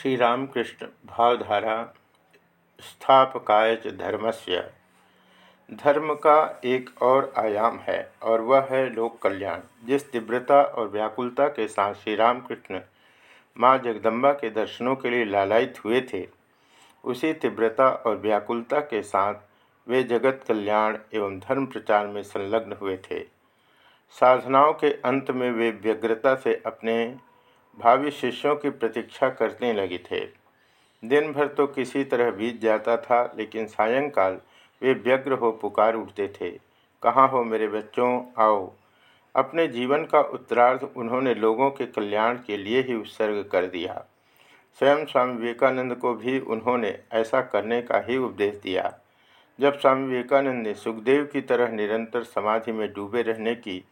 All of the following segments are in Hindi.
श्री रामकृष्ण भावधारा स्थापकाय धर्मस्य। धर्म का एक और आयाम है, और वह है लोक कल्याण। जिस तीव्रता और व्याकुलता के साथ श्री रामकृष्ण माँ जगदम्बा के दर्शनों के लिए लालायित हुए थे, उसी तीव्रता और व्याकुलता के साथ वे जगत कल्याण एवं धर्म प्रचार में संलग्न हुए थे। साधनाओं के अंत में वे व्यग्रता से अपने भावी शिष्यों की प्रतीक्षा करने लगे थे। दिन भर तो किसी तरह बीत जाता था, लेकिन सायंकाल वे व्यग्र हो पुकार उठते थे। कहाँ हो मेरे बच्चों? आओ। अपने जीवन का उत्तरार्ध उन्होंने लोगों के कल्याण के लिए ही उत्सर्ग कर दिया। स्वयं स्वामी विवेकानंद को भी उन्होंने ऐसा करने का ही उपदेश दिया। जब स्वामी विवेकानंद ने सुखदेव की तरह निरंतर समाधि में डूबे रहने की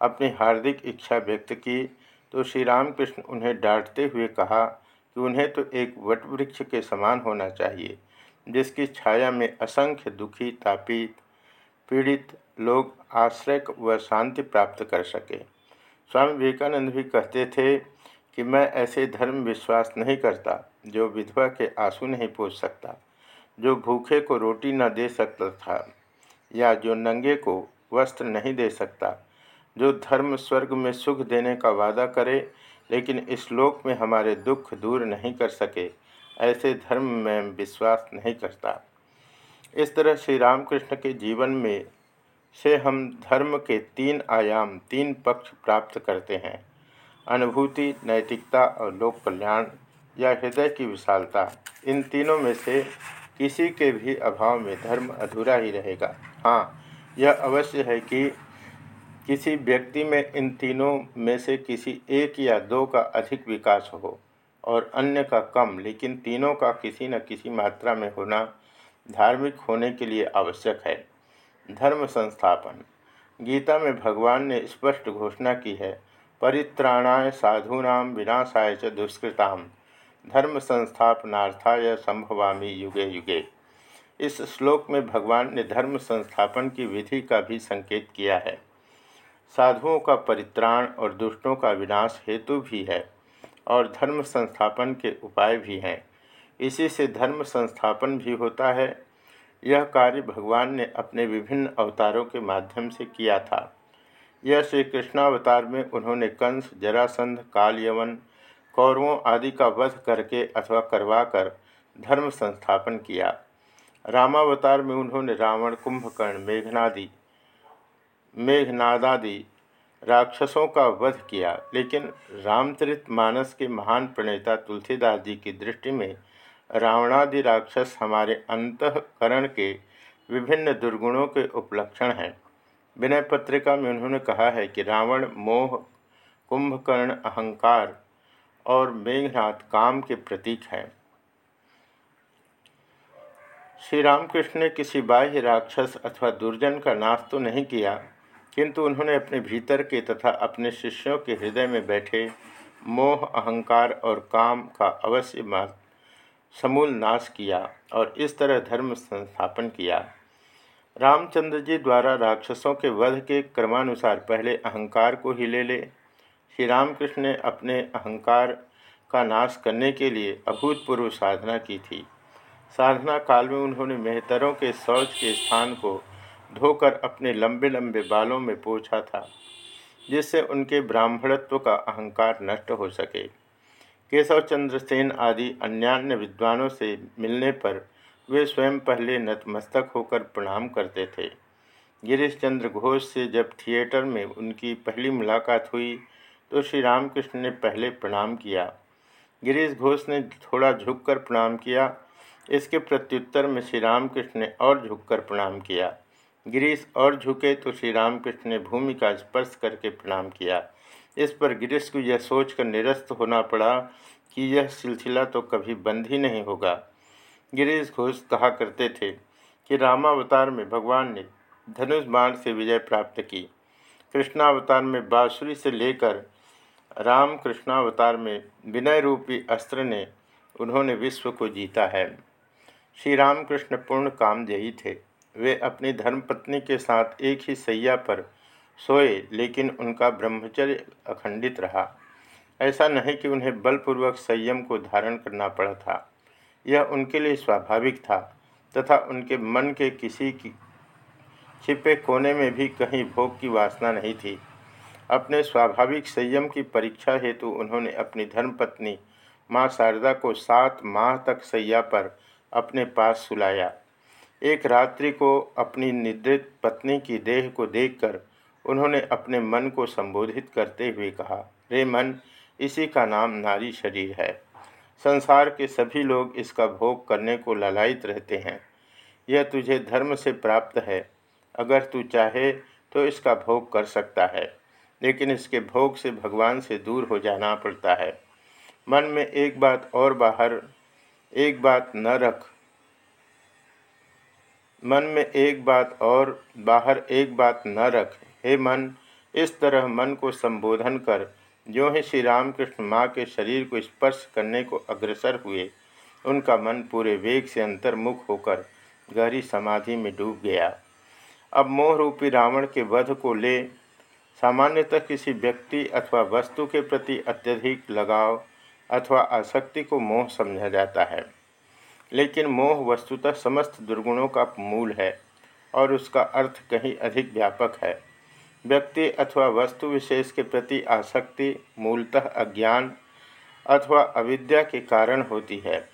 अपनी हार्दिक इच्छा व्यक्त की तो श्री रामकृष्ण उन्हें डांटते हुए कहा कि उन्हें तो एक वटवृक्ष के समान होना चाहिए, जिसकी छाया में असंख्य दुखी, तापित, पीड़ित लोग आश्रय व शांति प्राप्त कर सके। स्वामी विवेकानंद भी कहते थे कि मैं ऐसे धर्म विश्वास नहीं करता, जो विधवा के आँसू नहीं पूछ सकता, जो भूखे को रोटी न दे सकता था, या जो नंगे को वस्त्र नहीं दे सकता। जो धर्म स्वर्ग में सुख देने का वादा करे, लेकिन इस लोक में हमारे दुख दूर नहीं कर सके, ऐसे धर्म में विश्वास नहीं करता। इस तरह श्री रामकृष्ण के जीवन में से हम धर्म के तीन आयाम, तीन पक्ष प्राप्त करते हैं। अनुभूति, नैतिकता और लोक कल्याण या हृदय की विशालता, इन तीनों में से किसी के भी अभाव में धर्म अधूरा ही रहेगा। हाँ यह अवश्य है कि किसी व्यक्ति में इन तीनों में से किसी एक या दो का अधिक विकास हो और अन्य का कम, लेकिन तीनों का किसी न किसी मात्रा में होना धार्मिक होने के लिए आवश्यक है। धर्म संस्थापन। गीता में भगवान ने स्पष्ट घोषणा की है, परित्राणाय साधूनाम विनाशाय च दुष्कृताम धर्म संस्थापनार्थाय संभवामी युगे युगे। इस श्लोक में भगवान ने धर्म संस्थापन की विधि का भी संकेत किया है। साधुओं का परित्राण और दुष्टों का विनाश हेतु भी है और धर्म संस्थापन के उपाय भी हैं। इसी से धर्म संस्थापन भी होता है। यह कार्य भगवान ने अपने विभिन्न अवतारों के माध्यम से किया था। यह श्री कृष्णावतार में उन्होंने कंस, जरासंध काल यवन कौरवों आदि का वध करके अथवा करवाकर धर्म संस्थापन किया। रामावतार में उन्होंने रावण, कुंभकर्ण, मेघनादि मेघनादादि राक्षसों का वध किया, लेकिन रामचरित मानस के महान प्रणेता तुलसीदास जी की दृष्टि में रावणादि राक्षस हमारे अंतकरण के विभिन्न दुर्गुणों के उपलक्षण हैं। विनय पत्रिका में उन्होंने कहा है कि रावण, मोह, कुंभकर्ण, अहंकार और मेघनाथ काम के प्रतीक हैं। श्री रामकृष्ण ने किसी बाह्य राक्षस अथवा दुर्जन का नाश तो नहीं किया किंतु उन्होंने अपने भीतर के तथा अपने शिष्यों के हृदय में बैठे मोह, अहंकार और काम का अवश्य समूल नाश किया और इस तरह धर्म संस्थापन किया। रामचंद्र जी द्वारा राक्षसों के वध के क्रमानुसार पहले अहंकार को ही ले ले। श्री रामकृष्ण ने अपने अहंकार का नाश करने के लिए अभूतपूर्व साधना की थी। साधना काल में उन्होंने मेहतरों के शौच के स्थान को धोकर अपने लंबे लंबे बालों में पोछा था, जिससे उनके ब्राह्मणत्व का अहंकार नष्ट हो सके। केशव चंद्र सेन आदि अन्यान्य विद्वानों से मिलने पर वे स्वयं पहले नतमस्तक होकर प्रणाम करते थे। गिरीश चंद्र घोष से जब थिएटर में उनकी पहली मुलाकात हुई तो श्री रामकृष्ण ने पहले प्रणाम किया। गिरीश घोष ने थोड़ा झुककर प्रणाम किया। इसके प्रत्युत्तर में श्री रामकृष्ण ने और झुककर प्रणाम किया। गिरीश और झुके तो श्री रामकृष्ण ने भूमि का स्पर्श करके प्रणाम किया। इस पर गिरीश को यह सोचकर निरस्त होना पड़ा कि यह सिलसिला तो कभी बंद ही नहीं होगा। गिरीश घोष कहा करते थे कि रामावतार में भगवान ने धनुष बाण से विजय प्राप्त की। कृष्णावतार में बाँसुरी से लेकर राम कृष्णावतार में विनय रूपी अस्त्र ने उन्होंने विश्व को जीता है। श्री रामकृष्ण पूर्ण कामजयी थे। वे अपनी धर्मपत्नी के साथ एक ही सैया पर सोए, लेकिन उनका ब्रह्मचर्य अखंडित रहा। ऐसा नहीं कि उन्हें बलपूर्वक संयम को धारण करना पड़ा था। यह उनके लिए स्वाभाविक था, तथा उनके मन के किसी की छिपे कोने में भी कहीं भोग की वासना नहीं थी। अपने स्वाभाविक संयम की परीक्षा हेतु उन्होंने अपनी धर्मपत्नी माँ शारदा को सात माह तक सैया पर अपने पास सुलाया। एक रात्रि को अपनी निद्रित पत्नी की देह को देखकर उन्होंने अपने मन को संबोधित करते हुए कहा, रे मन, इसी का नाम नारी शरीर है। संसार के सभी लोग इसका भोग करने को ललायित रहते हैं। यह तुझे धर्म से प्राप्त है। अगर तू चाहे तो इसका भोग कर सकता है, लेकिन इसके भोग से भगवान से दूर हो जाना पड़ता है। मन में एक बात और बाहर, एक बात न रख मन में एक बात और बाहर एक बात न रख। हे मन, इस तरह मन को संबोधन कर। जो ही श्री रामकृष्ण माँ के शरीर को स्पर्श करने को अग्रसर हुए, उनका मन पूरे वेग से अंतर्मुख होकर गहरी समाधि में डूब गया। अब मोह रूपी रावण के वध को ले, सामान्यतः किसी व्यक्ति अथवा वस्तु के प्रति अत्यधिक लगाव अथवा आसक्ति को मोह समझा जाता है। लेकिन मोह वस्तुतः समस्त दुर्गुणों का मूल है और उसका अर्थ कहीं अधिक व्यापक है। व्यक्ति अथवा वस्तु विशेष के प्रति आसक्ति मूलतः अज्ञान अथवा अविद्या के कारण होती है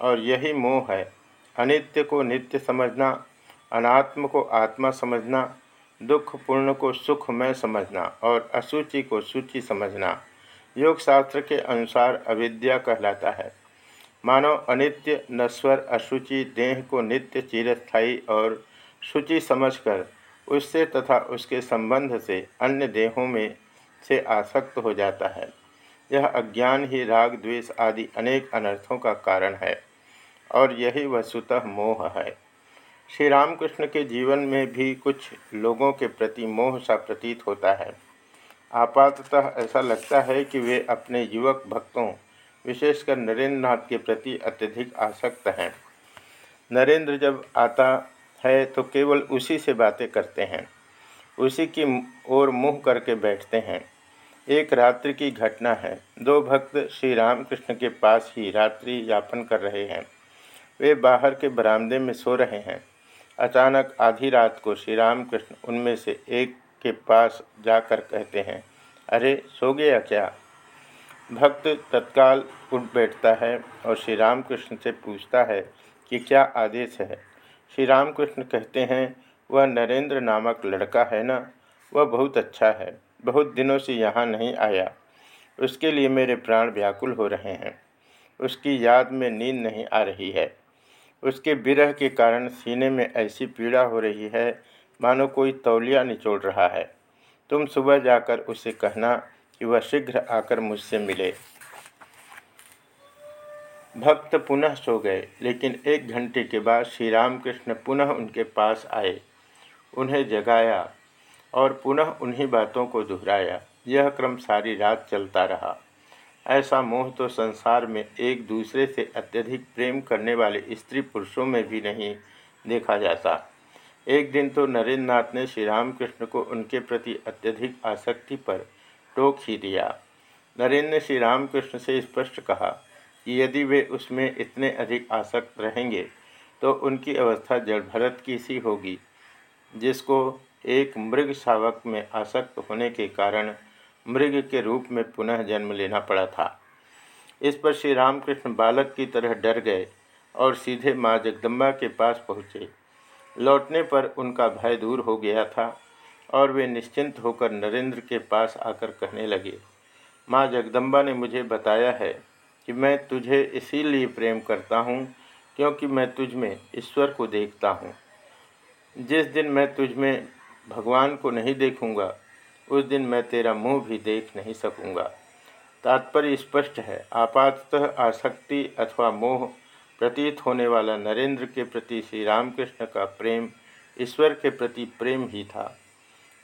और यही मोह है। अनित्य को नित्य समझना, अनात्म को आत्मा समझना, दुख पूर्ण को सुख में समझना और असूचि को सूचि समझना, योग शास्त्र के अनुसार अविद्या कहलाता है। मानव अनित्य नश्वर अशुचि देह को नित्य चिरस्थायी और शुचि समझकर उससे तथा उसके संबंध से अन्य देहों में से आसक्त हो जाता है। यह अज्ञान ही राग द्वेष आदि अनेक अनर्थों का कारण है और यही वस्तुतः मोह है। श्री रामकृष्ण के जीवन में भी कुछ लोगों के प्रति मोह सा प्रतीत होता है। आपातः ऐसा लगता है कि वे अपने युवक भक्तों विशेषकर नरेंद्र नाथ के प्रति अत्यधिक आसक्त हैं। नरेंद्र जब आता है तो केवल उसी से बातें करते हैं। उसी की ओर मुँह करके बैठते हैं। एक रात्रि की घटना है। दो भक्त श्री रामकृष्ण के पास ही रात्रि यापन कर रहे हैं। वे बाहर के बरामदे में सो रहे हैं। अचानक आधी रात को श्री रामकृष्ण उनमें से एक के पास जाकर कहते हैं, अरे, सो गया क्या? भक्त तत्काल उठ बैठता है और श्री रामकृष्ण से पूछता है कि क्या आदेश है। श्री रामकृष्ण कहते हैं, वह नरेंद्र नामक लड़का है ना? वह बहुत अच्छा है, बहुत दिनों से यहाँ नहीं आया। उसके लिए मेरे प्राण व्याकुल हो रहे हैं। उसकी याद में नींद नहीं आ रही है। उसके विरह के कारण सीने में ऐसी पीड़ा हो रही है, मानो कोई तौलिया निचोड़ रहा है। तुम सुबह जाकर उसे कहना कि वह शीघ्र आकर मुझसे मिले। भक्त पुनः सो गए, लेकिन एक घंटे के बाद श्री रामकृष्ण पुनः उनके पास आए, उन्हें जगाया और पुनः उन्हीं बातों को दोहराया। यह क्रम सारी रात चलता रहा। ऐसा मोह तो संसार में एक दूसरे से अत्यधिक प्रेम करने वाले स्त्री पुरुषों में भी नहीं देखा जाता। एक दिन तो नरेंद्र नाथ ने श्री रामकृष्ण को उनके प्रति अत्यधिक आसक्ति पर टोक ही दिया। नरेंद्र ने श्री रामकृष्ण से स्पष्ट कहा कि यदि वे उसमें इतने अधिक आसक्त रहेंगे तो उनकी अवस्था जड़ भरत की सी होगी, जिसको एक मृग शावक में आसक्त होने के कारण मृग के रूप में पुनः जन्म लेना पड़ा था। इस पर श्री रामकृष्ण बालक की तरह डर गए और सीधे माँ जगदम्बा के पास पहुँचे। लौटने पर उनका भय दूर हो गया था। और वे निश्चिंत होकर नरेंद्र के पास आकर कहने लगे, माँ जगदम्बा ने मुझे बताया है कि मैं तुझे इसीलिए प्रेम करता हूँ क्योंकि मैं तुझ में ईश्वर को देखता हूँ। जिस दिन मैं तुझ में भगवान को नहीं देखूँगा, उस दिन मैं तेरा मुँह भी देख नहीं सकूँगा। तात्पर्य स्पष्ट है आपातः आसक्ति अथवा मोह प्रतीत होने वाला नरेंद्र के प्रति श्री रामकृष्ण का प्रेम ईश्वर के प्रति प्रेम ही था।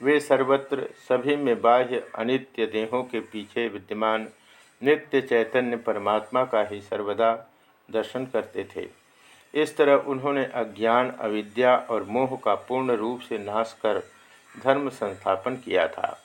वे सर्वत्र सभी में बाह्य अनित्य देहों के पीछे विद्यमान नित्य चैतन्य परमात्मा का ही सर्वदा दर्शन करते थे। इस तरह उन्होंने अज्ञान, अविद्या और मोह का पूर्ण रूप से नाश कर धर्म संस्थापन किया था।